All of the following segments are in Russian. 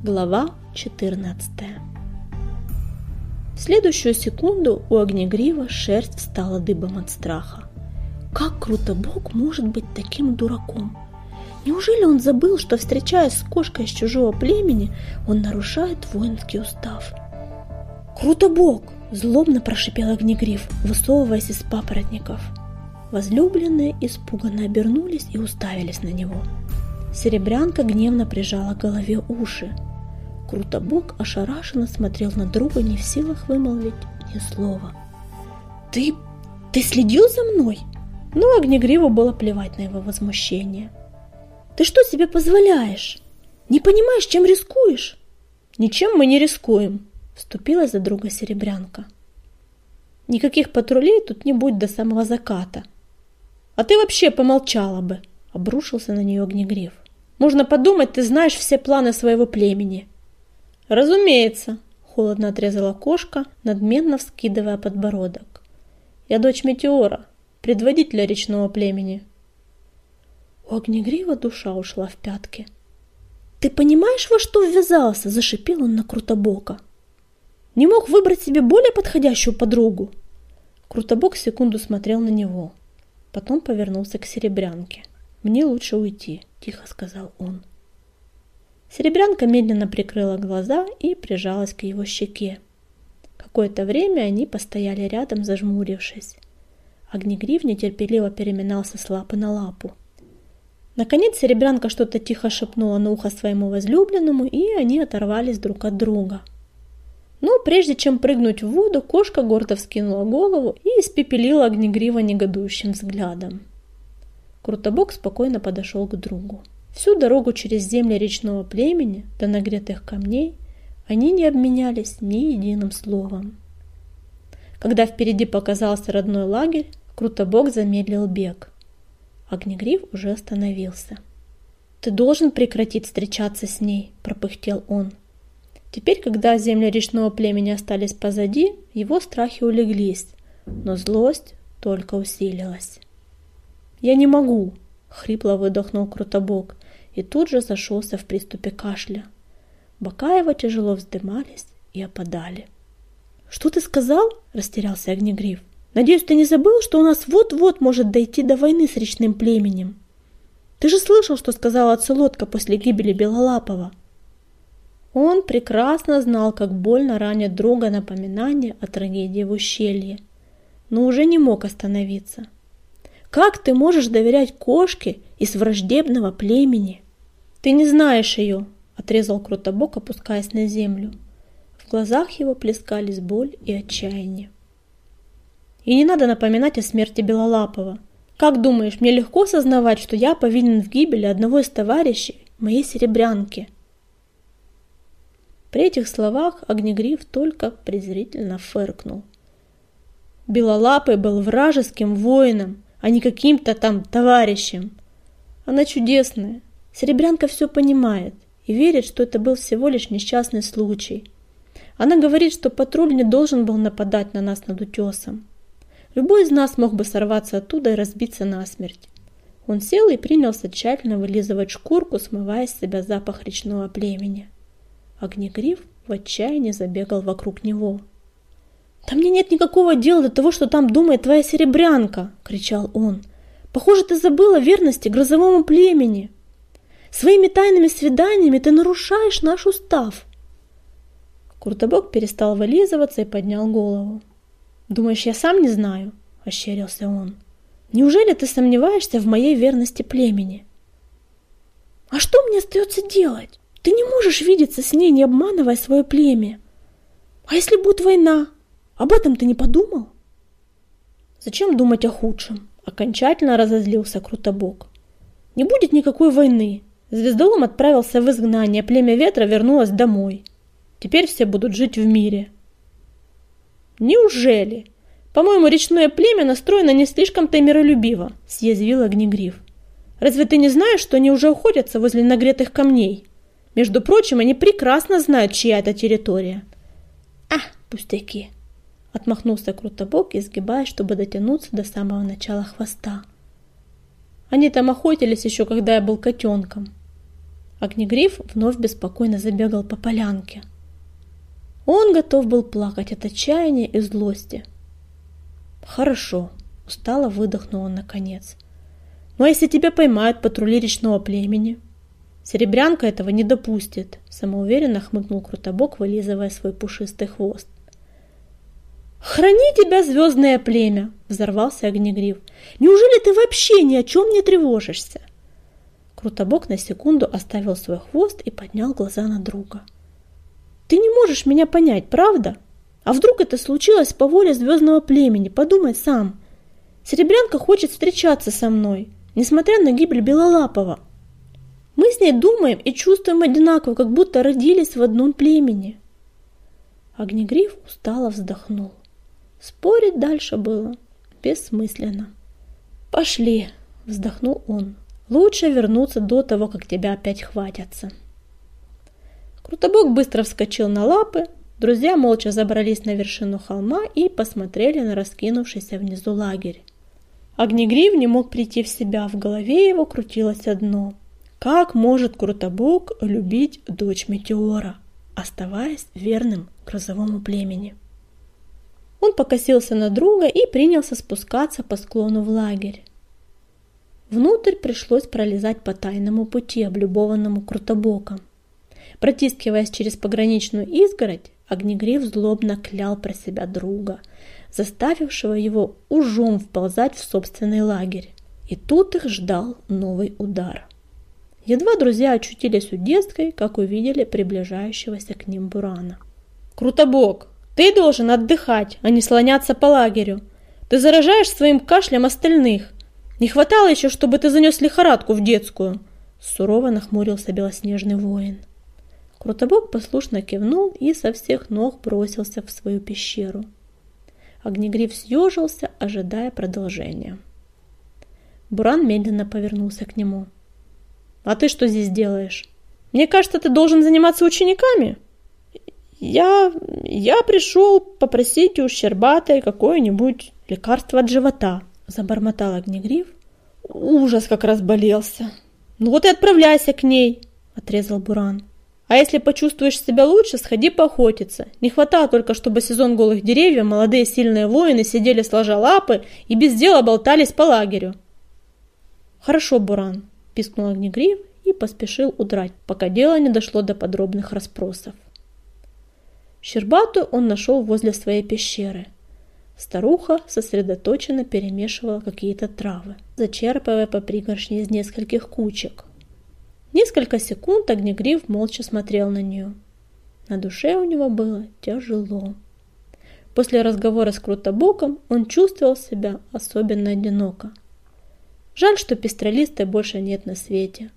Глава 14 В следующую секунду у Огнегрива шерсть встала дыбом от страха. Как круто Бог может быть таким дураком? Неужели он забыл, что, встречаясь с кошкой из чужого племени, он нарушает воинский устав? «Круто Бог!» – злобно прошипел Огнегриф, высовываясь из папоротников. Возлюбленные испуганно обернулись и уставились на него. Серебрянка гневно прижала к голове уши. Крутобок ошарашенно смотрел на друга, не в силах вымолвить ни слова. «Ты... ты следил за мной?» Но Огнегриву было плевать на его возмущение. «Ты что себе позволяешь? Не понимаешь, чем рискуешь?» «Ничем мы не рискуем», — вступилась за друга Серебрянка. «Никаких патрулей тут не будет до самого заката. А ты вообще помолчала бы», — обрушился на нее Огнегрив. «Можно подумать, ты знаешь все планы своего племени». «Разумеется», — холодно отрезала кошка, надменно вскидывая подбородок. «Я дочь Метеора, предводителя речного племени». У Огнегрива душа ушла в пятки. «Ты понимаешь, во что ввязался?» – зашипел он на Крутобока. «Не мог выбрать себе более подходящую подругу?» Крутобок секунду смотрел на него. Потом повернулся к Серебрянке. «Мне лучше уйти», – тихо сказал он. Серебрянка медленно прикрыла глаза и прижалась к его щеке. Какое-то время они постояли рядом, зажмурившись. Огнегрив нетерпеливо переминался с лапы на лапу. Наконец Серебрянка что-то тихо шепнула на ухо своему возлюбленному, и они оторвались друг от друга. Но прежде чем прыгнуть в воду, кошка гордо вскинула голову и испепелила Огнегрива негодующим взглядом. Крутобок спокойно подошел к другу. Всю дорогу через земли речного племени до нагретых камней они не обменялись ни единым словом. Когда впереди показался родной лагерь, Крутобок замедлил бег. Огнегриф уже остановился. «Ты должен прекратить встречаться с ней», – пропыхтел он. Теперь, когда земли речного племени остались позади, его страхи улеглись, но злость только усилилась. «Я не могу», — хрипло выдохнул Крутобок и тут же зашелся в приступе кашля. Бока его тяжело вздымались и опадали. «Что ты сказал?» – растерялся Огнегриф. «Надеюсь, ты не забыл, что у нас вот-вот может дойти до войны с речным племенем? Ты же слышал, что сказала Ацелотка после гибели Белолапова?» Он прекрасно знал, как больно ранит друга напоминание о трагедии в ущелье, но уже не мог остановиться. «Как ты можешь доверять кошке из враждебного племени?» «Ты не знаешь ее!» – отрезал Крутобок, опускаясь на землю. В глазах его плескались боль и отчаяние. «И не надо напоминать о смерти Белолапова. Как думаешь, мне легко сознавать, что я повинен в гибели одного из товарищей, моей серебрянки?» При этих словах Огнегриф только презрительно фыркнул. Белолапый был вражеским воином, а не каким-то там товарищем. Она чудесная, Серебрянка все понимает и верит, что это был всего лишь несчастный случай. Она говорит, что патруль не должен был нападать на нас над утесом. Любой из нас мог бы сорваться оттуда и разбиться насмерть. Он сел и принялся тщательно вылизывать шкурку, смывая с себя запах речного племени. Огнегриф в отчаянии забегал вокруг него. «Да мне нет никакого дела до того, что там думает твоя серебрянка!» — кричал он. «Похоже, ты забыла верности грозовому племени!» Своими тайными свиданиями ты нарушаешь наш устав. Куртобок перестал вылизываться и поднял голову. «Думаешь, я сам не знаю?» – ощерился он. «Неужели ты сомневаешься в моей верности племени?» «А что мне остается делать? Ты не можешь видеться с ней, не обманывая свое племя. А если будет война? Об этом ты не подумал?» «Зачем думать о худшем?» – окончательно разозлился Крутобок. «Не будет никакой войны, Звездолом отправился в изгнание, племя ветра вернулось домой. Теперь все будут жить в мире. Неужели? По-моему, речное племя настроено не слишком-то миролюбиво, съязвил Огнегриф. Разве ты не знаешь, что они уже охотятся возле нагретых камней? Между прочим, они прекрасно знают, чья это территория. А, пустяки. Отмахнулся Крутобок, изгибаясь, чтобы дотянуться до самого начала хвоста. Они там охотились еще, когда я был котенком. Огнегриф вновь беспокойно забегал по полянке. Он готов был плакать от отчаяния и злости. «Хорошо», — устало выдохнул он наконец. «Ну а если тебя поймают патрули речного племени?» «Серебрянка этого не допустит», — самоуверенно хмыкнул Крутобок, вылизывая свой пушистый хвост. «Храни тебя, звездное племя!» — взорвался Огнегриф. «Неужели ты вообще ни о чем не тревожишься?» Крутобок на секунду оставил свой хвост и поднял глаза на друга. «Ты не можешь меня понять, правда? А вдруг это случилось по воле звездного племени? Подумай сам. Серебрянка хочет встречаться со мной, несмотря на гибель Белолапова. Мы с ней думаем и чувствуем одинаково, как будто родились в одном племени». Огнегриф устало вздохнул. Спорить дальше было бессмысленно. «Пошли!» – вздохнул он. Лучше вернуться до того, как тебя опять хватятся. Крутобок быстро вскочил на лапы, друзья молча забрались на вершину холма и посмотрели на раскинувшийся внизу лагерь. Огнегрив не мог прийти в себя, в голове его крутилось одно. Как может Крутобок любить дочь Метеора, оставаясь верным грозовому племени? Он покосился на друга и принялся спускаться по склону в лагерь. Внутрь пришлось пролезать по тайному пути, облюбованному Крутобоком. Протискиваясь через пограничную изгородь, Огнегриф злобно клял про себя друга, заставившего его ужом вползать в собственный лагерь. И тут их ждал новый удар. Едва друзья очутились у детской, как увидели приближающегося к ним Бурана. «Крутобок, ты должен отдыхать, а не слоняться по лагерю. Ты заражаешь своим кашлем остальных. Не хватало еще, чтобы ты занес лихорадку в детскую. Сурово нахмурился белоснежный воин. Крутобок послушно кивнул и со всех ног бросился в свою пещеру. Огнегриф съежился, ожидая продолжения. Буран медленно повернулся к нему. «А ты что здесь делаешь? Мне кажется, ты должен заниматься учениками?» «Я... я пришел попросить у Щербатой какое-нибудь лекарство от живота», Забормотал огнегриф. Ужас как разболелся. Ну вот и отправляйся к ней, отрезал Буран. А если почувствуешь себя лучше, сходи поохотиться. Не хватало только, чтобы сезон голых деревьев молодые сильные воины сидели сложа лапы и без дела болтались по лагерю. Хорошо, Буран, пискнул огнегриф и поспешил удрать, пока дело не дошло до подробных расспросов. Щербатую он нашел возле своей пещеры – Старуха сосредоточенно перемешивала какие-то травы, зачерпывая по пригоршне из нескольких кучек. Несколько секунд Огнегриф молча смотрел на нее. На душе у него было тяжело. После разговора с Крутобоком он чувствовал себя особенно одиноко. Жаль, что пестролистой больше нет на свете.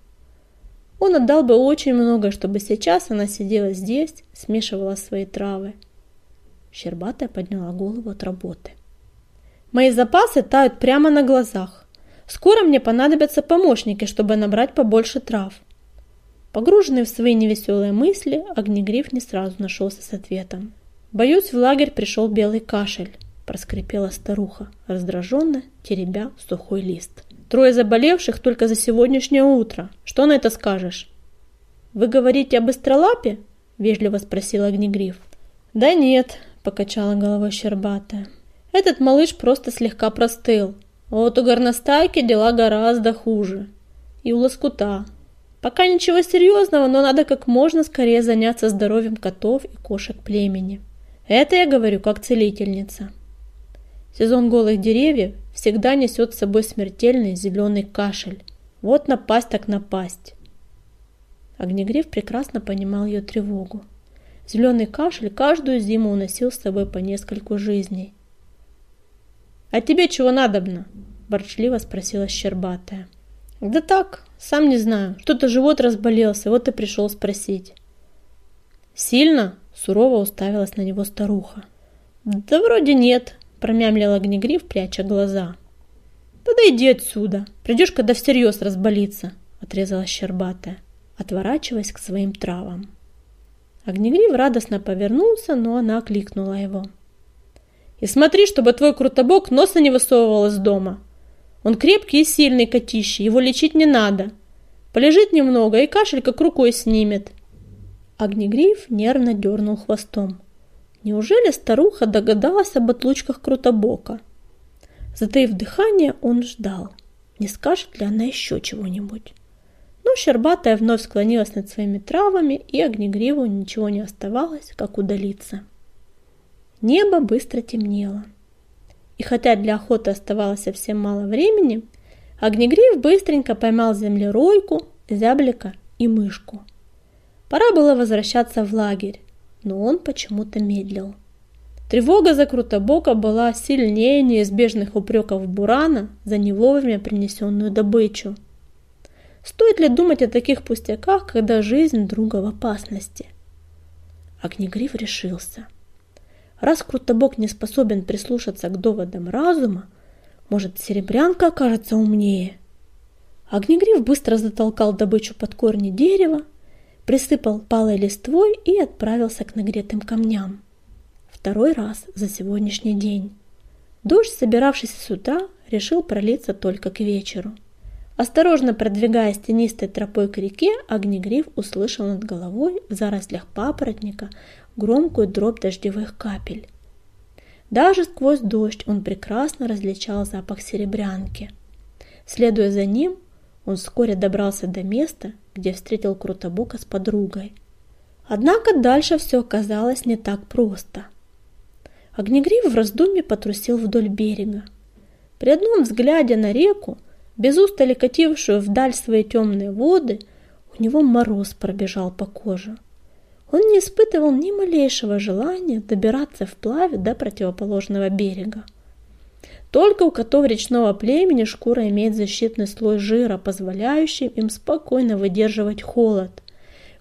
Он отдал бы очень много, чтобы сейчас она сидела здесь, смешивала свои травы – Щербатая подняла голову от работы. Мои запасы тают прямо на глазах. Скоро мне понадобятся помощники, чтобы набрать побольше трав. Погруженный в свои невеселые мысли, Огнегриф не сразу нашелся с ответом. «Боюсь, в лагерь пришел белый кашель», – проскрипела старуха, раздраженно теребя сухой лист. «Трое заболевших только за сегодняшнее утро. Что на это скажешь?» «Вы говорите об Истролапе?» – вежливо спросил Огнегриф. «Да нет, – покачала головой Щербатая. «Этот малыш просто слегка простыл. А вот у горностайки дела гораздо хуже. И у лоскута. Пока ничего серьезного, но надо как можно скорее заняться здоровьем котов и кошек племени. Это я говорю как целительница. Сезон голых деревьев всегда несет с собой смертельный зеленый кашель. Вот напасть так напасть. Огнегриф прекрасно понимал ее тревогу. Зеленый кашель каждую зиму уносил с собой по нескольку жизней. «А тебе чего надобно?» – борчливо спросила Щербатая. «Да так, сам не знаю. Что-то живот разболелся, вот и пришел спросить». «Сильно?» – сурово уставилась на него старуха. «Да вроде нет», – промямлил огнегриф, пряча глаза. «Тогда иди отсюда. Придешь, когда всерьез разболится», – отрезала Щербатая, отворачиваясь к своим травам. Огнегрив радостно повернулся, но она окликнула его. «И смотри, чтобы твой крутобок носа не высовывал из дома. Он крепкий и сильный котище, его лечить не надо. Полежит немного и кашель как рукой снимет. Огнегриф нервно дернул хвостом. Неужели старуха догадалась об отлучках Крутобока? Затаив дыхание, он ждал, не скажет ли она еще чего-нибудь. Но Щербатая вновь склонилась над своими травами, и Огнегриву ничего не оставалось, как удалиться. Небо быстро темнело. И хотя для охоты оставалось совсем мало времени, Огнегрив быстренько поймал землеройку, зяблика и мышку. Пора было возвращаться в лагерь, но он почему-то медлил. Тревога за Крутобока была сильнее неизбежных упреков Бурана за не вовремя принесенную добычу. Стоит ли думать о таких пустяках, когда жизнь друга в опасности? Огнегриф решился. Раз Крутобок не способен прислушаться к доводам разума, может, серебрянка окажется умнее? Огнегриф быстро затолкал добычу под корни дерева, присыпал палой листвой и отправился к нагретым камням. Второй раз за сегодняшний день. Дождь, собиравшийся с утра, решил пролиться только к вечеру. Осторожно продвигаясь тенистой тропой к реке, Огнегриф услышал над головой в зарослях папоротника громкую дробь дождевых капель. Даже сквозь дождь он прекрасно различал запах серебрянки. Следуя за ним, он вскоре добрался до места, где встретил Крутобука с подругой. Однако дальше все оказалось не так просто. Огнегриф в раздумье потрусил вдоль берега. При одном взгляде на реку, без устали катившую вдаль свои темные воды, у него мороз пробежал по коже. Он не испытывал ни малейшего желания добираться вплавь до противоположного берега. Только у котов речного племени шкура имеет защитный слой жира, позволяющий им спокойно выдерживать холод.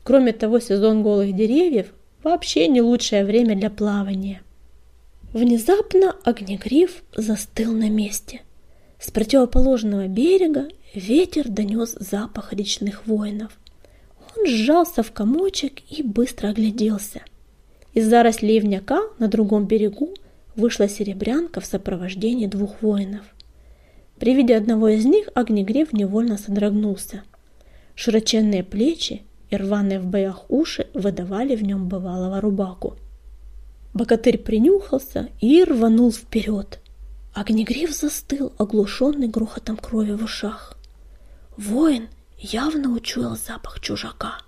Кроме того, сезон голых деревьев вообще не лучшее время для плавания. Внезапно огнегриф застыл на месте. С противоположного берега ветер донес запах речных воинов. Он сжался в комочек и быстро огляделся. Из зарослей ивняка на другом берегу вышла серебрянка в сопровождении двух воинов. При виде одного из них Огнегрев невольно содрогнулся. Широченные плечи и рваные в боях уши выдавали в нем бывалого рубаку. Богатырь принюхался и рванул вперед. Огнегрив застыл, оглушенный грохотом крови в ушах. Воин явно учуял запах чужака.